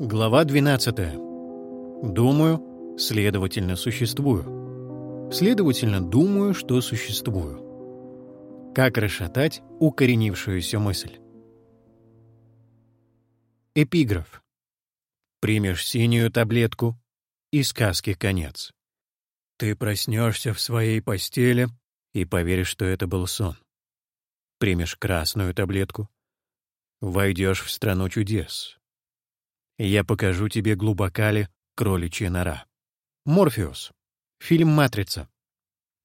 Глава 12. Думаю, следовательно, существую. Следовательно, думаю, что существую. Как расшатать укоренившуюся мысль? Эпиграф. Примешь синюю таблетку, и сказки конец. Ты проснешься в своей постели и поверишь, что это был сон. Примешь красную таблетку, войдешь в страну чудес, я покажу тебе глубока ли кроличья нора. Морфеус. Фильм «Матрица».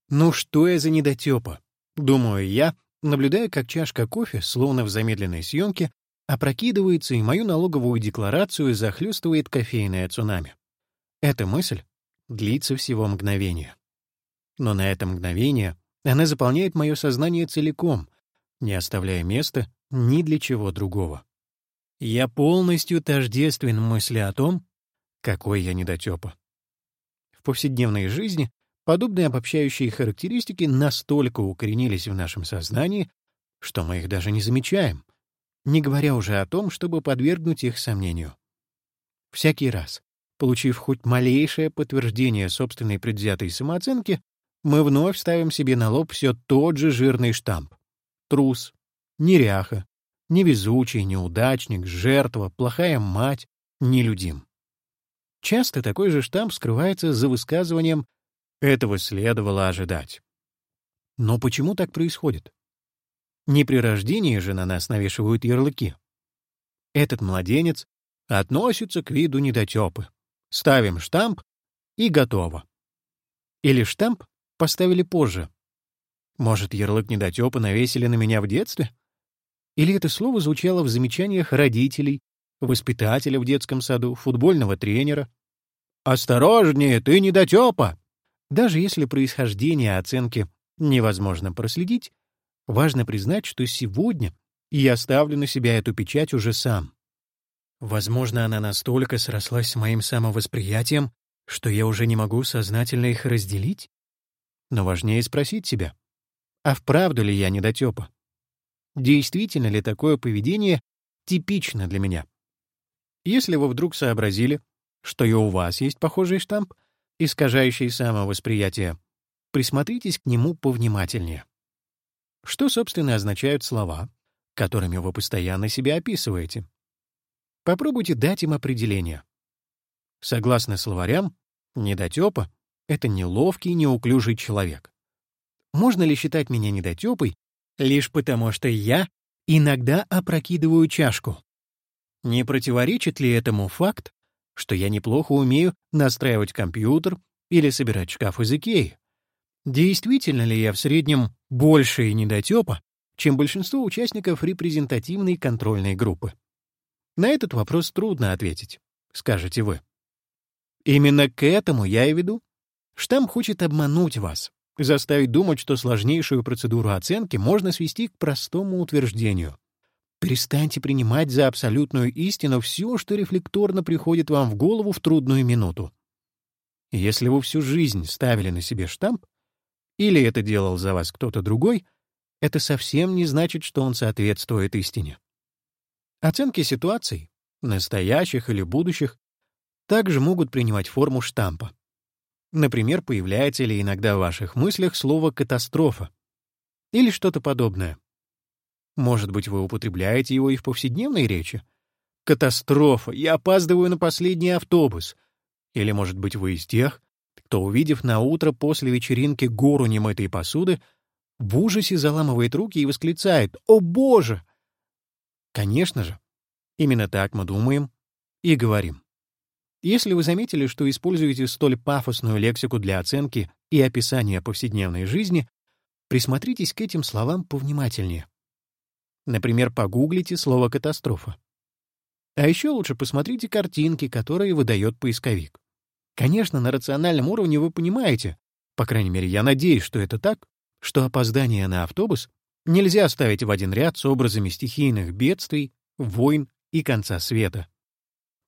Ну что я за недотепа? Думаю я, наблюдая, как чашка кофе, словно в замедленной съемке, опрокидывается и мою налоговую декларацию захлестывает кофейное цунами. Эта мысль длится всего мгновение. Но на это мгновение она заполняет мое сознание целиком, не оставляя места ни для чего другого. Я полностью тождествен мысли о том, какой я недотепа. В повседневной жизни подобные обобщающие характеристики настолько укоренились в нашем сознании, что мы их даже не замечаем, не говоря уже о том, чтобы подвергнуть их сомнению. Всякий раз, получив хоть малейшее подтверждение собственной предвзятой самооценки, мы вновь ставим себе на лоб все тот же жирный штамп. Трус, неряха, Невезучий, неудачник, жертва, плохая мать, нелюдим. Часто такой же штамп скрывается за высказыванием «этого следовало ожидать». Но почему так происходит? Не при рождении же на нас навешивают ярлыки. Этот младенец относится к виду недотепы. Ставим штамп и готово. Или штамп поставили позже. Может, ярлык недотепы навесили на меня в детстве? Или это слово звучало в замечаниях родителей, воспитателя в детском саду, футбольного тренера? «Осторожнее, ты недотепа!» Даже если происхождение оценки невозможно проследить, важно признать, что сегодня я ставлю на себя эту печать уже сам. Возможно, она настолько срослась с моим самовосприятием, что я уже не могу сознательно их разделить? Но важнее спросить себя, а вправду ли я недотепа? Действительно ли такое поведение типично для меня? Если вы вдруг сообразили, что и у вас есть похожий штамп, искажающий самовосприятие, присмотритесь к нему повнимательнее. Что, собственно, означают слова, которыми вы постоянно себя описываете? Попробуйте дать им определение. Согласно словарям, недотепа — это неловкий, неуклюжий человек. Можно ли считать меня недотепой, лишь потому что я иногда опрокидываю чашку. Не противоречит ли этому факт, что я неплохо умею настраивать компьютер или собирать шкаф из Икеи? Действительно ли я в среднем больше и недотепа, чем большинство участников репрезентативной контрольной группы? На этот вопрос трудно ответить, скажете вы. Именно к этому я и веду. Штамм хочет обмануть вас, заставить думать, что сложнейшую процедуру оценки можно свести к простому утверждению. Перестаньте принимать за абсолютную истину все, что рефлекторно приходит вам в голову в трудную минуту. Если вы всю жизнь ставили на себе штамп, или это делал за вас кто-то другой, это совсем не значит, что он соответствует истине. Оценки ситуаций, настоящих или будущих, также могут принимать форму штампа. Например, появляется ли иногда в ваших мыслях слово «катастрофа» или что-то подобное. Может быть, вы употребляете его и в повседневной речи? «Катастрофа! Я опаздываю на последний автобус!» Или, может быть, вы из тех, кто, увидев на утро после вечеринки гору немытой посуды, в ужасе заламывает руки и восклицает «О, Боже!» Конечно же, именно так мы думаем и говорим. Если вы заметили, что используете столь пафосную лексику для оценки и описания повседневной жизни, присмотритесь к этим словам повнимательнее. Например, погуглите слово «катастрофа». А еще лучше посмотрите картинки, которые выдает поисковик. Конечно, на рациональном уровне вы понимаете, по крайней мере, я надеюсь, что это так, что опоздание на автобус нельзя ставить в один ряд с образами стихийных бедствий, войн и конца света.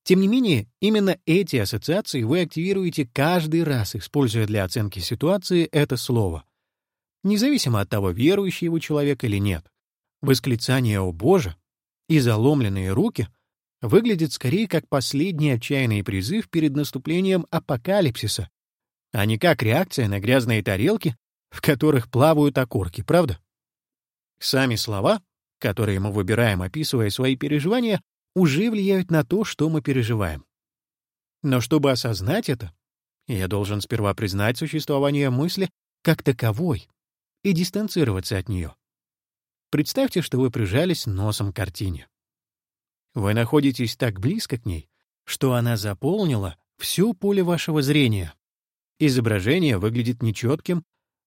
Тем не менее, именно эти ассоциации вы активируете каждый раз, используя для оценки ситуации это слово. Независимо от того, верующий вы человек или нет. Восклицание «О Боже» и заломленные руки выглядит скорее как последний отчаянный призыв перед наступлением апокалипсиса, а не как реакция на грязные тарелки, в которых плавают окурки, правда? Сами слова, которые мы выбираем, описывая свои переживания, уже влияют на то, что мы переживаем. Но чтобы осознать это, я должен сперва признать существование мысли как таковой и дистанцироваться от нее. Представьте, что вы прижались носом к картине. Вы находитесь так близко к ней, что она заполнила все поле вашего зрения. Изображение выглядит нечетким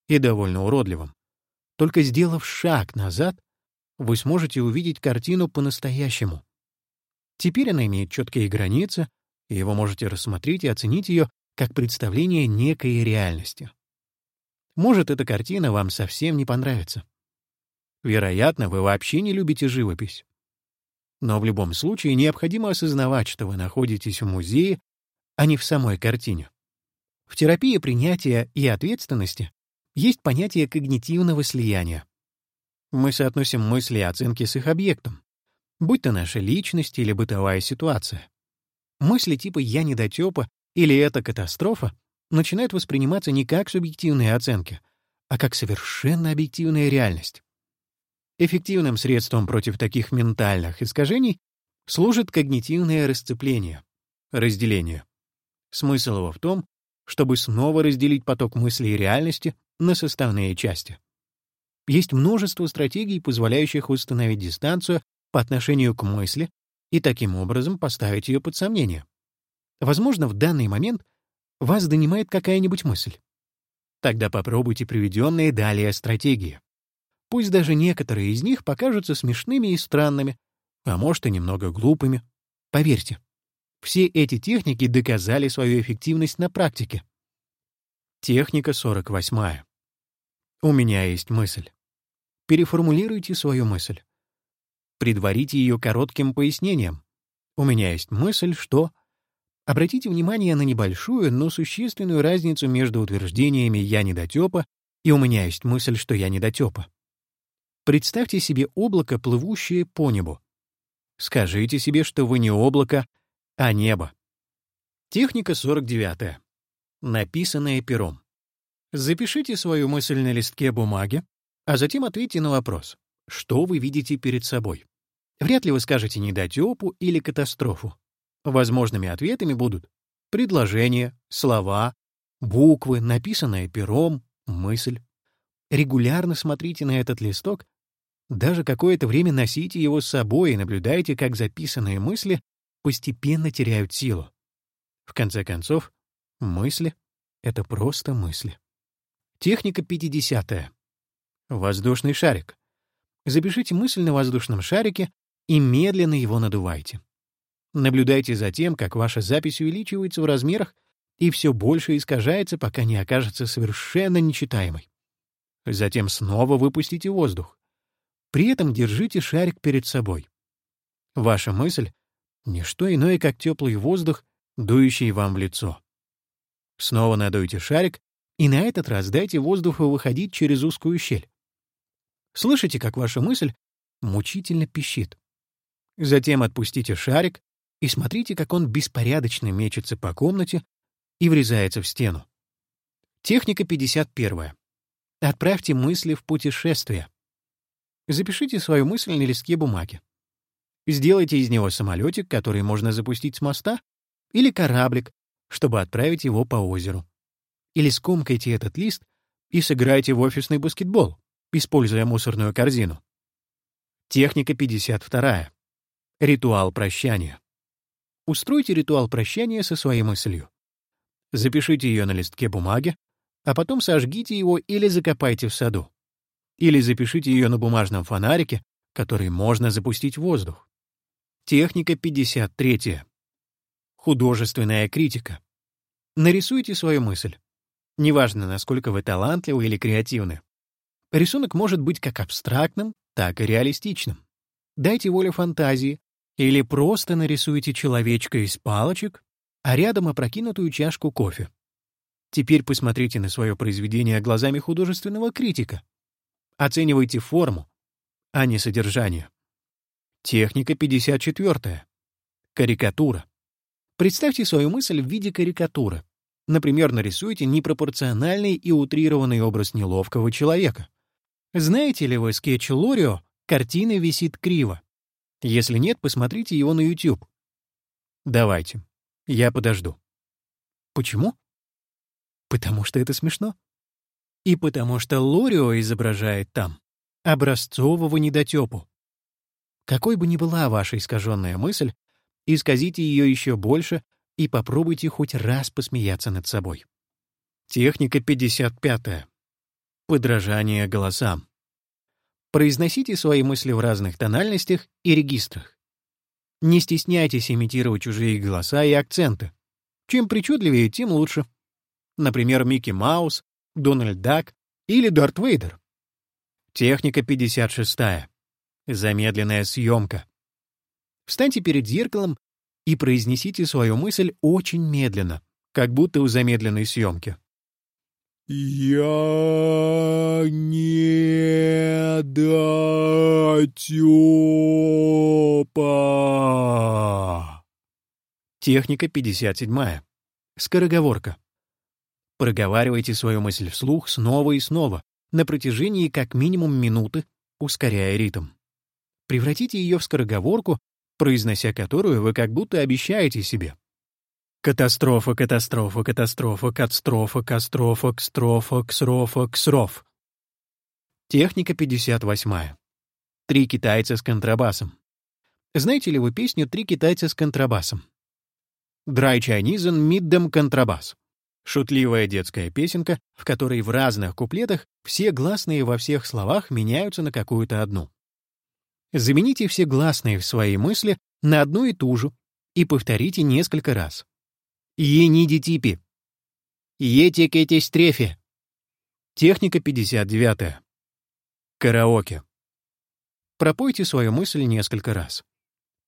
и довольно уродливым. Только сделав шаг назад, вы сможете увидеть картину по-настоящему. Теперь она имеет четкие границы, и вы можете рассмотреть и оценить ее как представление некой реальности. Может, эта картина вам совсем не понравится. Вероятно, вы вообще не любите живопись. Но в любом случае необходимо осознавать, что вы находитесь в музее, а не в самой картине. В терапии принятия и ответственности есть понятие когнитивного слияния. Мы соотносим мысли и оценки с их объектом, будь то наша личность или бытовая ситуация. Мысли типа «я недотёпа» или «это катастрофа» начинают восприниматься не как субъективные оценки, а как совершенно объективная реальность. Эффективным средством против таких ментальных искажений служит когнитивное расцепление, разделение. Смысл его в том, чтобы снова разделить поток мыслей и реальности на составные части. Есть множество стратегий, позволяющих установить дистанцию по отношению к мысли и таким образом поставить ее под сомнение. Возможно, в данный момент вас донимает какая-нибудь мысль. Тогда попробуйте приведенные далее стратегии. Пусть даже некоторые из них покажутся смешными и странными, а может и немного глупыми. Поверьте, все эти техники доказали свою эффективность на практике. Техника 48. У меня есть мысль. Переформулируйте свою мысль. Предварите ее коротким пояснением. У меня есть мысль, что... Обратите внимание на небольшую, но существенную разницу между утверждениями «я недотёпа» и «у меня есть мысль, что я недотёпа». Представьте себе облако, плывущее по небу. Скажите себе, что вы не облако, а небо. Техника 49. Написанное пером. Запишите свою мысль на листке бумаги, а затем ответьте на вопрос, что вы видите перед собой. Вряд ли вы скажете недотёпу или катастрофу. Возможными ответами будут предложения, слова, буквы, написанное пером, мысль. Регулярно смотрите на этот листок даже какое-то время носите его с собой и наблюдайте, как записанные мысли постепенно теряют силу. В конце концов, мысли — это просто мысли. Техника 50. -я. Воздушный шарик. Запишите мысль на воздушном шарике и медленно его надувайте. Наблюдайте за тем, как ваша запись увеличивается в размерах и все больше искажается, пока не окажется совершенно нечитаемой. Затем снова выпустите воздух. При этом держите шарик перед собой. Ваша мысль — не что иное, как теплый воздух, дующий вам в лицо. Снова надуйте шарик, и на этот раз дайте воздуху выходить через узкую щель. Слышите, как ваша мысль мучительно пищит. Затем отпустите шарик и смотрите, как он беспорядочно мечется по комнате и врезается в стену. Техника 51. Отправьте мысли в путешествие. Запишите свою мысль на листке бумаги. Сделайте из него самолетик, который можно запустить с моста, или кораблик, чтобы отправить его по озеру. Или скомкайте этот лист и сыграйте в офисный баскетбол, используя мусорную корзину. Техника 52. Ритуал прощания. Устройте ритуал прощания со своей мыслью. Запишите ее на листке бумаги, а потом сожгите его или закопайте в саду. Или запишите ее на бумажном фонарике, который можно запустить в воздух. Техника 53. Художественная критика. Нарисуйте свою мысль. Неважно, насколько вы талантливы или креативны. Рисунок может быть как абстрактным, так и реалистичным. Дайте волю фантазии, или просто нарисуйте человечка из палочек, а рядом опрокинутую чашку кофе. Теперь посмотрите на свое произведение глазами художественного критика. Оценивайте форму, а не содержание. Техника 54. Карикатура. Представьте свою мысль в виде карикатуры. Например, нарисуйте непропорциональный и утрированный образ неловкого человека. Знаете ли вы скетч Лорио «Картина висит криво»? Если нет, посмотрите его на YouTube. Давайте. Я подожду. Почему? Потому что это смешно. И потому что Лорио изображает там образцового недотепу. Какой бы ни была ваша искаженная мысль, исказите ее еще больше и попробуйте хоть раз посмеяться над собой. Техника 55. Подражание голосам. Произносите свои мысли в разных тональностях и регистрах. Не стесняйтесь имитировать чужие голоса и акценты. Чем причудливее, тем лучше. Например, Микки Маус, Дональд Дак или Дарт Вейдер. Техника 56. Замедленная съемка. Встаньте перед зеркалом и произнесите свою мысль очень медленно, как будто у замедленной съемки. «Я не дотёпа». Техника 57. Скороговорка. Проговаривайте свою мысль вслух снова и снова, на протяжении как минимум минуты, ускоряя ритм. Превратите ее в скороговорку, произнося которую вы как будто обещаете себе. Катастрофа, катастрофа, катастрофа, катастрофа, кастрофа, кстрофа, ксрофа, ксроф. Техника 58. Три китайца с контрабасом. Знаете ли вы песню «Три китайца с контрабасом»? Dry Chinese Миддем контрабас. Шутливая детская песенка, в которой в разных куплетах все гласные во всех словах меняются на какую-то одну. Замените все гласные в своей мысли на одну и ту же и повторите несколько раз. Ениди типи. Етекете стрефе. Техника 59. Караоке. Пропойте свою мысль несколько раз.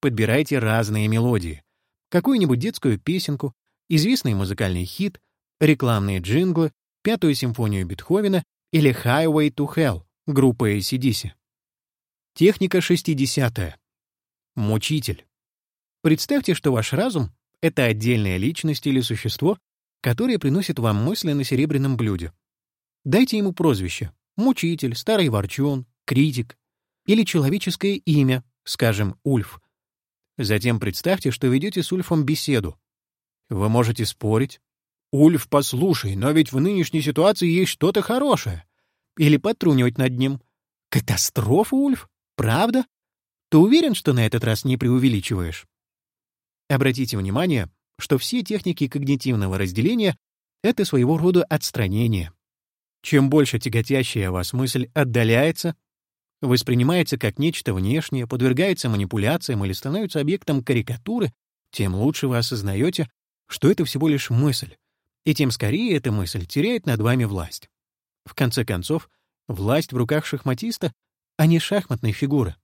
Подбирайте разные мелодии. Какую-нибудь детскую песенку, известный музыкальный хит, рекламные джинглы, Пятую симфонию Бетховена или Highway to Hell группы ACDC. Техника 60. -я. Мучитель. Представьте, что ваш разум — это отдельная личность или существо, которое приносит вам мысли на серебряном блюде. Дайте ему прозвище — мучитель, старый ворчун, критик или человеческое имя, скажем, Ульф. Затем представьте, что ведете с Ульфом беседу. Вы можете спорить, «Ульф, послушай, но ведь в нынешней ситуации есть что-то хорошее». Или потрунивать над ним. «Катастрофа, Ульф? Правда? Ты уверен, что на этот раз не преувеличиваешь?» Обратите внимание, что все техники когнитивного разделения — это своего рода отстранение. Чем больше тяготящая вас мысль отдаляется, воспринимается как нечто внешнее, подвергается манипуляциям или становится объектом карикатуры, тем лучше вы осознаете, что это всего лишь мысль, и тем скорее эта мысль теряет над вами власть. В конце концов, власть в руках шахматиста, а не шахматной фигуры.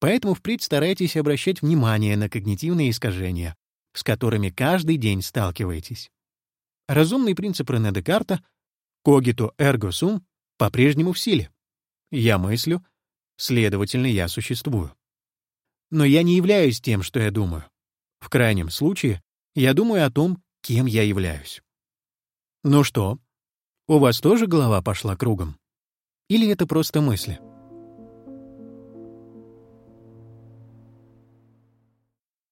Поэтому впредь старайтесь обращать внимание на когнитивные искажения, с которыми каждый день сталкиваетесь. Разумный принцип Рене Декарта «cogito ergo sum» по-прежнему в силе. Я мыслю, следовательно, я существую. Но я не являюсь тем, что я думаю. В крайнем случае, я думаю о том, кем я являюсь. Ну что, у вас тоже голова пошла кругом? Или это просто мысли?